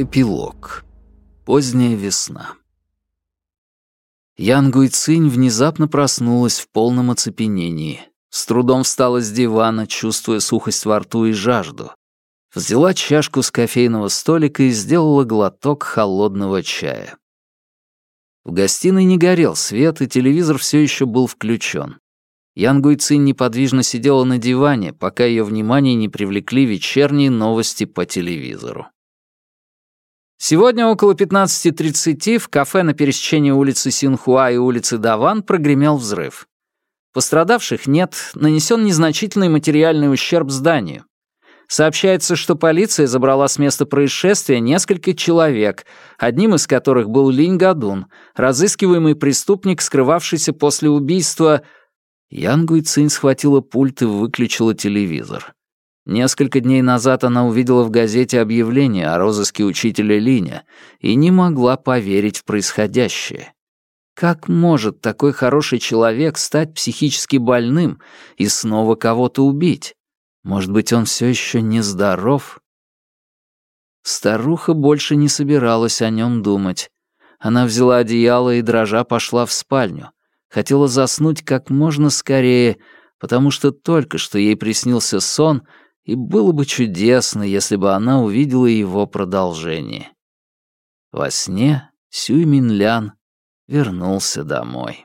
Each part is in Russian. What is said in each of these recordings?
Эпилог. Поздняя весна. Ян Гуйцинь внезапно проснулась в полном оцепенении. С трудом встала с дивана, чувствуя сухость во рту и жажду. Взяла чашку с кофейного столика и сделала глоток холодного чая. В гостиной не горел свет, и телевизор все еще был включен. Ян Гуйцин неподвижно сидела на диване, пока ее внимание не привлекли вечерние новости по телевизору. Сегодня около 15.30 в кафе на пересечении улицы Синхуа и улицы Даван прогремел взрыв. Пострадавших нет, нанесен незначительный материальный ущерб зданию. Сообщается, что полиция забрала с места происшествия несколько человек, одним из которых был Линь Гадун, разыскиваемый преступник, скрывавшийся после убийства... Ян Гуйцинь схватила пульт и выключила телевизор. Несколько дней назад она увидела в газете объявление о розыске учителя Линя и не могла поверить в происходящее. Как может такой хороший человек стать психически больным и снова кого-то убить? Может быть, он все еще нездоров? Старуха больше не собиралась о нем думать. Она взяла одеяло и, дрожа, пошла в спальню. Хотела заснуть как можно скорее, потому что только что ей приснился сон — и было бы чудесно, если бы она увидела его продолжение. Во сне Сюй Минлян вернулся домой.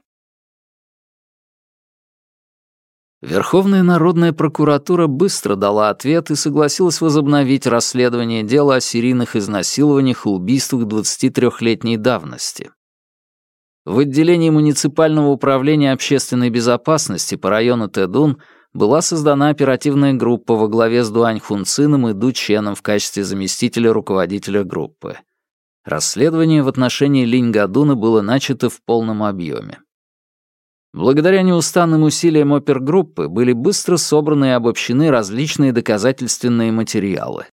Верховная народная прокуратура быстро дала ответ и согласилась возобновить расследование дела о серийных изнасилованиях и убийствах 23-летней давности. В отделении муниципального управления общественной безопасности по району Тэдун была создана оперативная группа во главе с Дуань Хунцином и Ду Ченом в качестве заместителя руководителя группы. Расследование в отношении Линь Гадуна было начато в полном объеме. Благодаря неустанным усилиям опергруппы были быстро собраны и обобщены различные доказательственные материалы.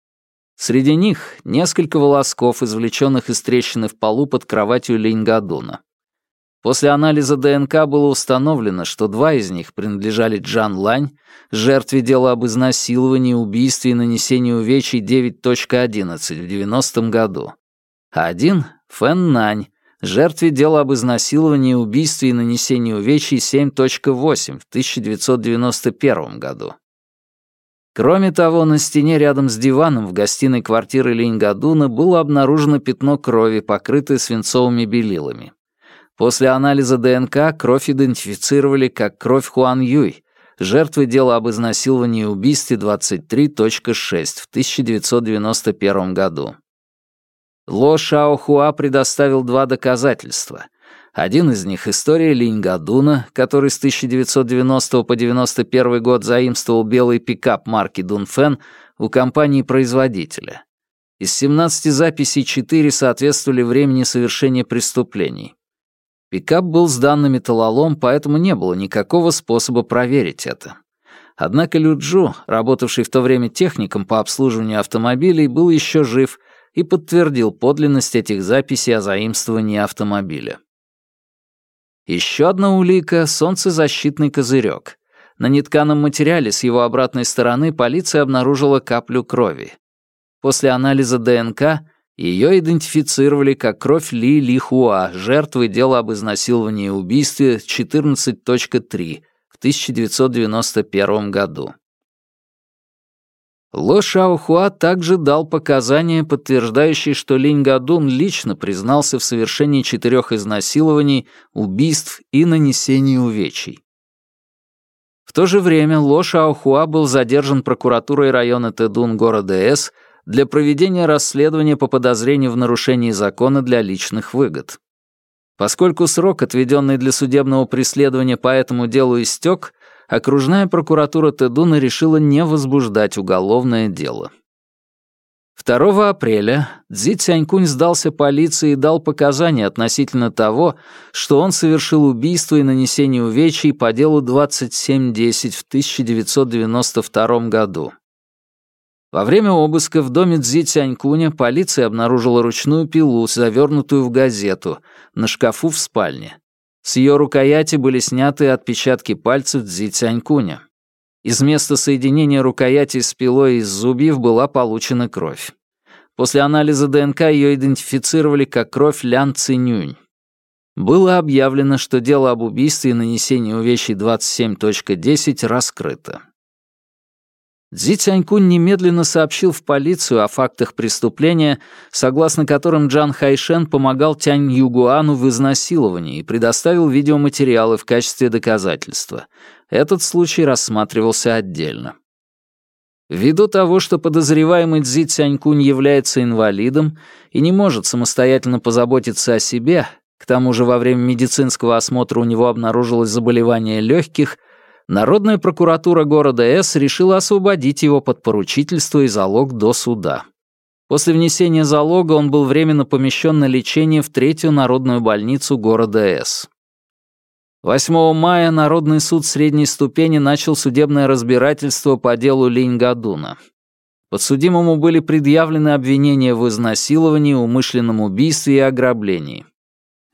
Среди них несколько волосков, извлеченных из трещины в полу под кроватью Линь Гадуна. После анализа ДНК было установлено, что два из них принадлежали Джан Лань, жертве дела об изнасиловании, убийстве и нанесении увечий 9.11 в 90 году, а один — Фэн Нань, жертве дела об изнасиловании, убийстве и нанесении увечий 7.8 в 1991 году. Кроме того, на стене рядом с диваном в гостиной квартиры Линьгадуна было обнаружено пятно крови, покрытое свинцовыми белилами. После анализа ДНК кровь идентифицировали как кровь Хуан Юй, жертвы дела об изнасиловании и убийстве 23.6 в 1991 году. Ло Шао Хуа предоставил два доказательства. Один из них — история Линь Гадуна, который с 1990 по 1991 год заимствовал белый пикап марки Дунфен у компании-производителя. Из 17 записей 4 соответствовали времени совершения преступлений. Пикап был сдан на металлолом, поэтому не было никакого способа проверить это. Однако Люджу, работавший в то время техником по обслуживанию автомобилей, был еще жив и подтвердил подлинность этих записей о заимствовании автомобиля. Еще одна улика — солнцезащитный козырек. На нетканом материале с его обратной стороны полиция обнаружила каплю крови. После анализа ДНК ее идентифицировали как кровь Ли Лихуа, жертвы дела об изнасиловании и убийстве 14.3 в 1991 году. Ло Шаохуа также дал показания, подтверждающие, что Линь Гадун лично признался в совершении четырех изнасилований, убийств и нанесении увечий. В то же время Ло Шаохуа был задержан прокуратурой района Тэдун города С для проведения расследования по подозрению в нарушении закона для личных выгод. Поскольку срок, отведенный для судебного преследования по этому делу, истек, окружная прокуратура Тедуна решила не возбуждать уголовное дело. 2 апреля Цзи Цянькунь сдался полиции и дал показания относительно того, что он совершил убийство и нанесение увечий по делу 2710 в 1992 году. Во время обыска в доме Цзи Цянькуня полиция обнаружила ручную пилу, завернутую в газету, на шкафу в спальне. С ее рукояти были сняты отпечатки пальцев Цзи Цянькуня. Из места соединения рукояти с пилой из зубьев была получена кровь. После анализа ДНК ее идентифицировали как кровь Лян Цинюнь. Было объявлено, что дело об убийстве и нанесении увечий 27.10 раскрыто. Цзи Цянькунь немедленно сообщил в полицию о фактах преступления, согласно которым Джан Хайшен помогал Тянь Югуану в изнасиловании и предоставил видеоматериалы в качестве доказательства. Этот случай рассматривался отдельно. Ввиду того, что подозреваемый Цзи Цянькунь является инвалидом и не может самостоятельно позаботиться о себе, к тому же во время медицинского осмотра у него обнаружилось заболевание легких, Народная прокуратура города С решила освободить его под поручительство и залог до суда. После внесения залога он был временно помещен на лечение в третью народную больницу города С. 8 мая Народный суд средней ступени начал судебное разбирательство по делу Линь-Гадуна. Подсудимому были предъявлены обвинения в изнасиловании, умышленном убийстве и ограблении.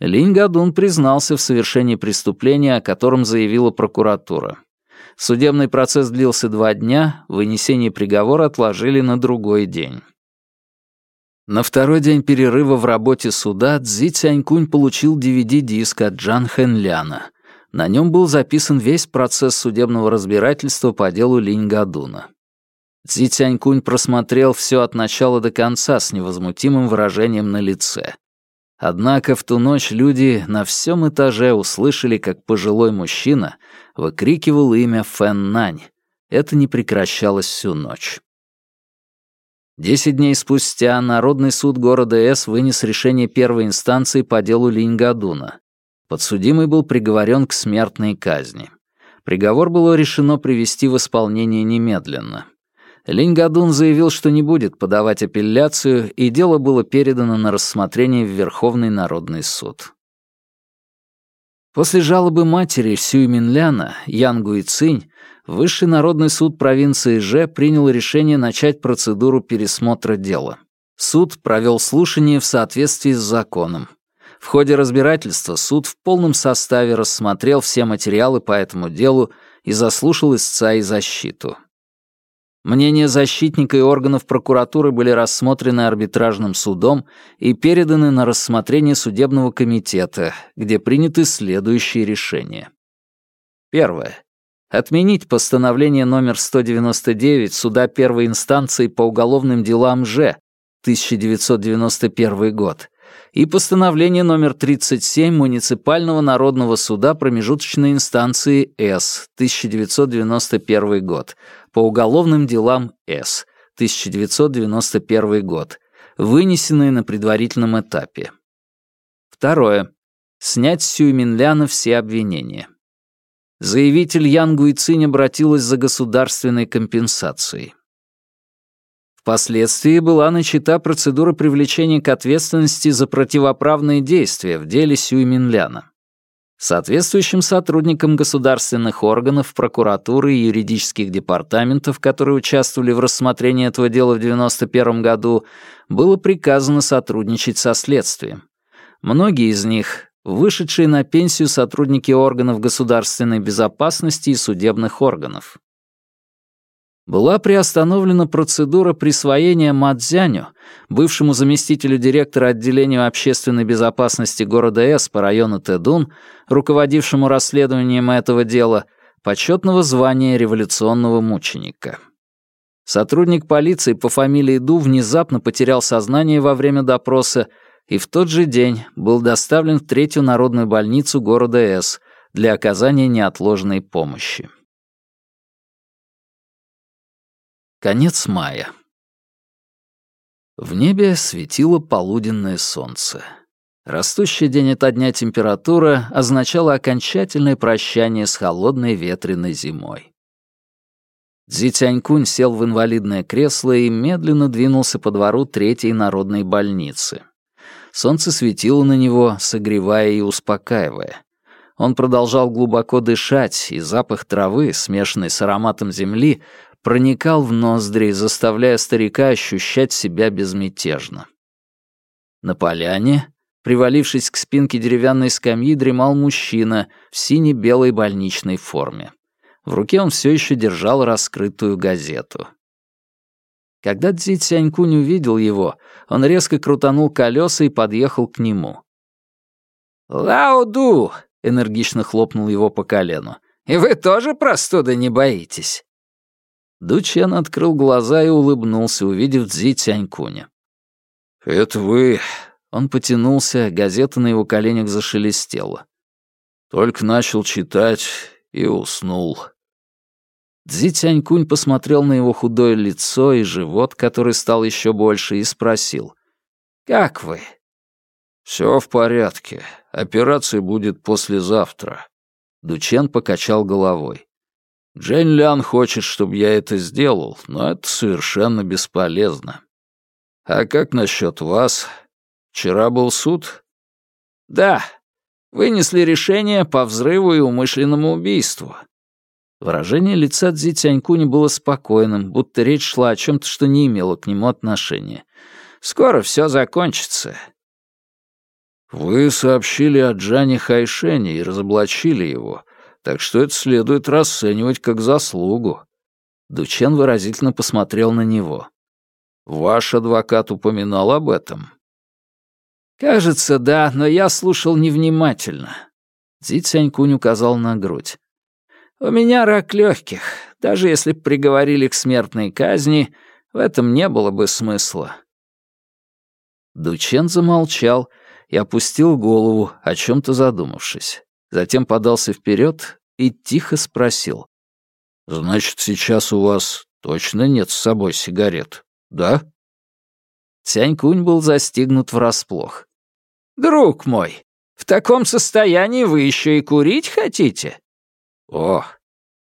Линь Гадун признался в совершении преступления, о котором заявила прокуратура. Судебный процесс длился два дня, вынесение приговора отложили на другой день. На второй день перерыва в работе суда Цзи Цянькунь получил DVD-диск от Джан Хэнляна — на нем был записан весь процесс судебного разбирательства по делу Линь Гадуна. Цзи Цянькунь просмотрел все от начала до конца с невозмутимым выражением на лице. Однако в ту ночь люди на всем этаже услышали, как пожилой мужчина выкрикивал имя Фэн Нань. Это не прекращалось всю ночь. Десять дней спустя Народный суд города С вынес решение первой инстанции по делу Линь Гадуна. Подсудимый был приговорен к смертной казни. Приговор было решено привести в исполнение немедленно. Линь Гадун заявил, что не будет подавать апелляцию, и дело было передано на рассмотрение в Верховный народный суд. После жалобы матери Сюй Минляна, Янгу и Цинь, Высший народный суд провинции Же принял решение начать процедуру пересмотра дела. Суд провел слушание в соответствии с законом. В ходе разбирательства суд в полном составе рассмотрел все материалы по этому делу и заслушал истца и защиту. Мнения защитника и органов прокуратуры были рассмотрены арбитражным судом и переданы на рассмотрение судебного комитета, где приняты следующие решения. Первое. Отменить постановление номер 199 суда первой инстанции по уголовным делам Ж, 1991 год, и постановление номер 37 Муниципального народного суда промежуточной инстанции С, 1991 год, по уголовным делам С, 1991 год, вынесенные на предварительном этапе. Второе. Снять с Сюйминляна все обвинения. Заявитель Ян Гуйцинь обратилась за государственной компенсацией. Впоследствии была начата процедура привлечения к ответственности за противоправные действия в деле Сюй Минляна. Соответствующим сотрудникам государственных органов, прокуратуры и юридических департаментов, которые участвовали в рассмотрении этого дела в 1991 году, было приказано сотрудничать со следствием. Многие из них — вышедшие на пенсию сотрудники органов государственной безопасности и судебных органов была приостановлена процедура присвоения Мадзяню, бывшему заместителю директора отделения общественной безопасности города С по району Тэдун, руководившему расследованием этого дела, почетного звания революционного мученика. Сотрудник полиции по фамилии Ду внезапно потерял сознание во время допроса и в тот же день был доставлен в третью народную больницу города С для оказания неотложной помощи. Конец мая. В небе светило полуденное солнце. Растущая день ото дня температура означала окончательное прощание с холодной ветреной зимой. Цзи Тянькунь сел в инвалидное кресло и медленно двинулся по двору третьей народной больницы. Солнце светило на него, согревая и успокаивая. Он продолжал глубоко дышать, и запах травы, смешанный с ароматом земли, проникал в ноздри, заставляя старика ощущать себя безмятежно. На поляне, привалившись к спинке деревянной скамьи, дремал мужчина в сине-белой больничной форме. В руке он все еще держал раскрытую газету. Когда Цзи Цянькунь увидел его, он резко крутанул колеса и подъехал к нему. «Лао-ду!» — энергично хлопнул его по колену. «И вы тоже простуды не боитесь?» Дучен открыл глаза и улыбнулся, увидев Цзи Цянькуня. «Это вы...» Он потянулся, газета на его коленях зашелестела. Только начал читать и уснул. Цзи Цянькунь посмотрел на его худое лицо и живот, который стал еще больше, и спросил. «Как вы?» «Все в порядке. Операция будет послезавтра». Дучен покачал головой. Джен Лян хочет, чтобы я это сделал, но это совершенно бесполезно. А как насчет вас? Вчера был суд? Да. Вынесли решение по взрыву и умышленному убийству. Выражение лица Цзи Тянькуни было спокойным, будто речь шла о чем-то, что не имело к нему отношения. «Скоро все закончится». «Вы сообщили о Джане Хайшене и разоблачили его, так что это следует расценивать как заслугу». Дучен выразительно посмотрел на него. «Ваш адвокат упоминал об этом?» «Кажется, да, но я слушал невнимательно». Цзи Цянькунь указал на грудь. У меня рак легких. Даже если б приговорили к смертной казни, в этом не было бы смысла. Дучен замолчал и опустил голову, о чем-то задумавшись. Затем подался вперед и тихо спросил. «Значит, сейчас у вас точно нет с собой сигарет, да?» Тянь-Кунь был застигнут врасплох. «Друг мой, в таком состоянии вы еще и курить хотите?» «О,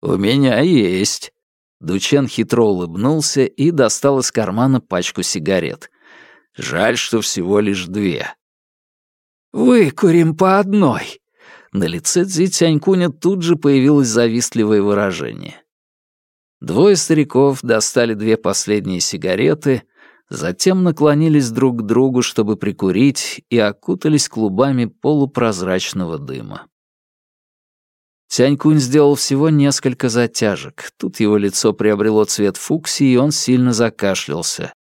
у меня есть». Дучен хитро улыбнулся и достал из кармана пачку сигарет. «Жаль, что всего лишь две». «Выкурим по одной». На лице Цзи Тянькуня тут же появилось завистливое выражение. Двое стариков достали две последние сигареты, затем наклонились друг к другу, чтобы прикурить, и окутались клубами полупрозрачного дыма. Тянькунь сделал всего несколько затяжек. Тут его лицо приобрело цвет фуксии, и он сильно закашлялся.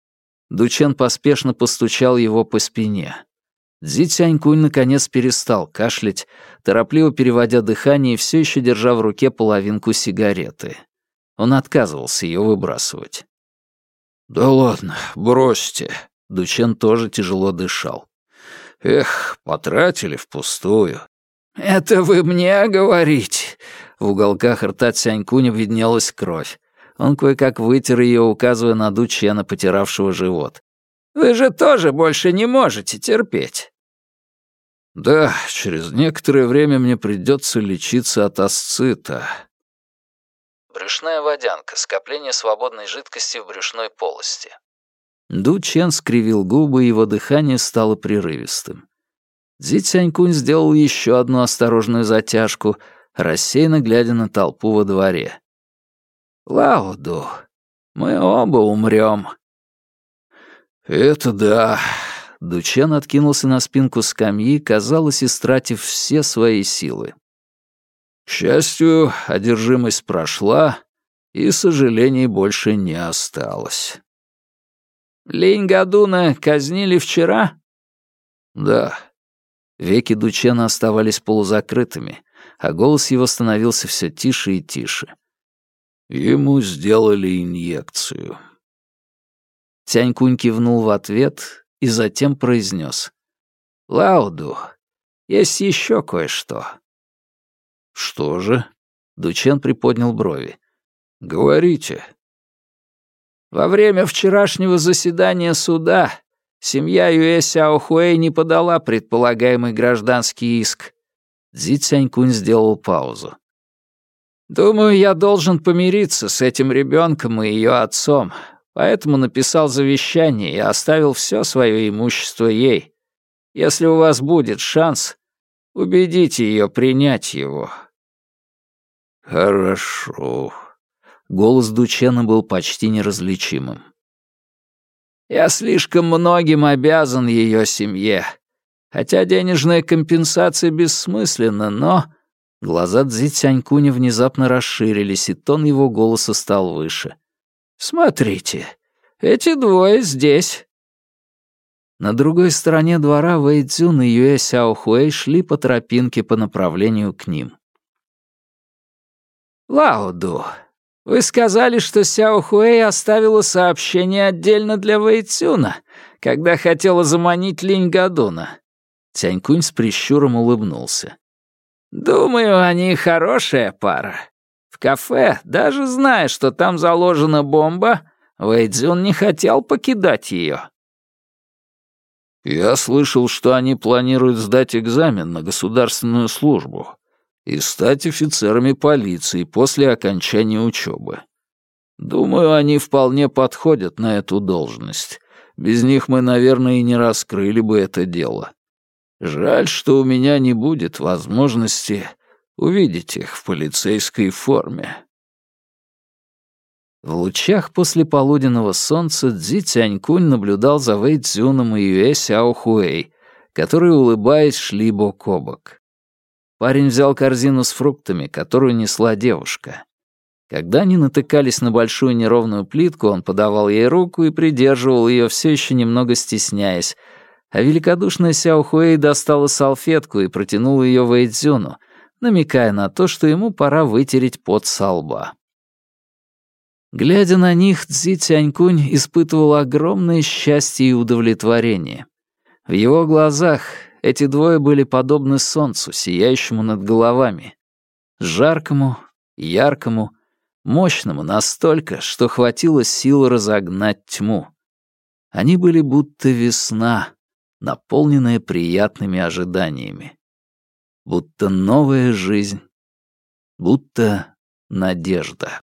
Дучен поспешно постучал его по спине. Дзи Тянькунь наконец перестал кашлять, торопливо переводя дыхание и все еще держа в руке половинку сигареты. Он отказывался ее выбрасывать. «Да ладно, бросьте». Дучен тоже тяжело дышал. «Эх, потратили впустую. «Это вы мне говорите?» В уголках рта Цянькуня виднелась кровь. Он кое-как вытер ее, указывая на Дучена, потиравшего живот. «Вы же тоже больше не можете терпеть». «Да, через некоторое время мне придется лечиться от асцита». Брюшная водянка, скопление свободной жидкости в брюшной полости. Ду Чен скривил губы, и его дыхание стало прерывистым. Зи Цянькунь сделал еще одну осторожную затяжку, рассеянно глядя на толпу во дворе. «Лауду, мы оба умрем». «Это да». Дучен откинулся на спинку скамьи, казалось, истратив все свои силы. К счастью, одержимость прошла, и сожалений больше не осталось. «Линь Гадуна казнили вчера?» «Да, Веки Дучена оставались полузакрытыми, а голос его становился все тише и тише. Ему сделали инъекцию. Тянькунь кивнул в ответ и затем произнес. «Лауду, есть еще кое-что». «Что же?» — Дучен приподнял брови. «Говорите». «Во время вчерашнего заседания суда Семья Юэ Сяохуэй не подала предполагаемый гражданский иск. Цзи Цянькунь сделал паузу. «Думаю, я должен помириться с этим ребенком и ее отцом, поэтому написал завещание и оставил все свое имущество ей. Если у вас будет шанс, убедите ее принять его». «Хорошо». Голос Дучена был почти неразличимым. Я слишком многим обязан ее семье. Хотя денежная компенсация бессмысленна, но...» Глаза Цзи Цянькуня внезапно расширились, и тон его голоса стал выше. «Смотрите, Эти двое здесь». На другой стороне двора Вэй Цзюн и Юэ Сяо Хуэй шли по тропинке по направлению к ним. «Лауду, вы сказали, что Сяо Хуэй оставила сообщение отдельно для Вэй Цюна, когда хотела заманить Линь Гадуна». Тянькунь с прищуром улыбнулся. «Думаю, они хорошая пара. Кафе, даже зная, что там заложена бомба, Вэйдзюн не хотел покидать ее. «Я слышал, что они планируют сдать экзамен на государственную службу и стать офицерами полиции после окончания учебы. Думаю, они вполне подходят на эту должность. Без них мы, наверное, и не раскрыли бы это дело. Жаль, что у меня не будет возможности увидеть их в полицейской форме». В лучах после полуденного солнца Цзи Тянькунь наблюдал за Вэй Цзюном и Юэ Сяо Хуэй, которые, улыбаясь, шли бок о бок. Парень взял корзину с фруктами, которую несла девушка. Когда они натыкались на большую неровную плитку, он подавал ей руку и придерживал ее, все еще немного стесняясь, а великодушная Сяо Хуэй достала салфетку и протянула ее Вэйдзюну, намекая на то, что ему пора вытереть пот со лба. Глядя на них, Цзи Тянькунь испытывал огромное счастье и удовлетворение. В его глазах эти двое были подобны солнцу, сияющему над головами. Жаркому, яркому, мощному настолько, что хватило сил разогнать тьму. Они были будто весна, наполненная приятными ожиданиями. Будто новая жизнь, будто надежда.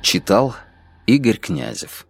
Читал Игорь Князев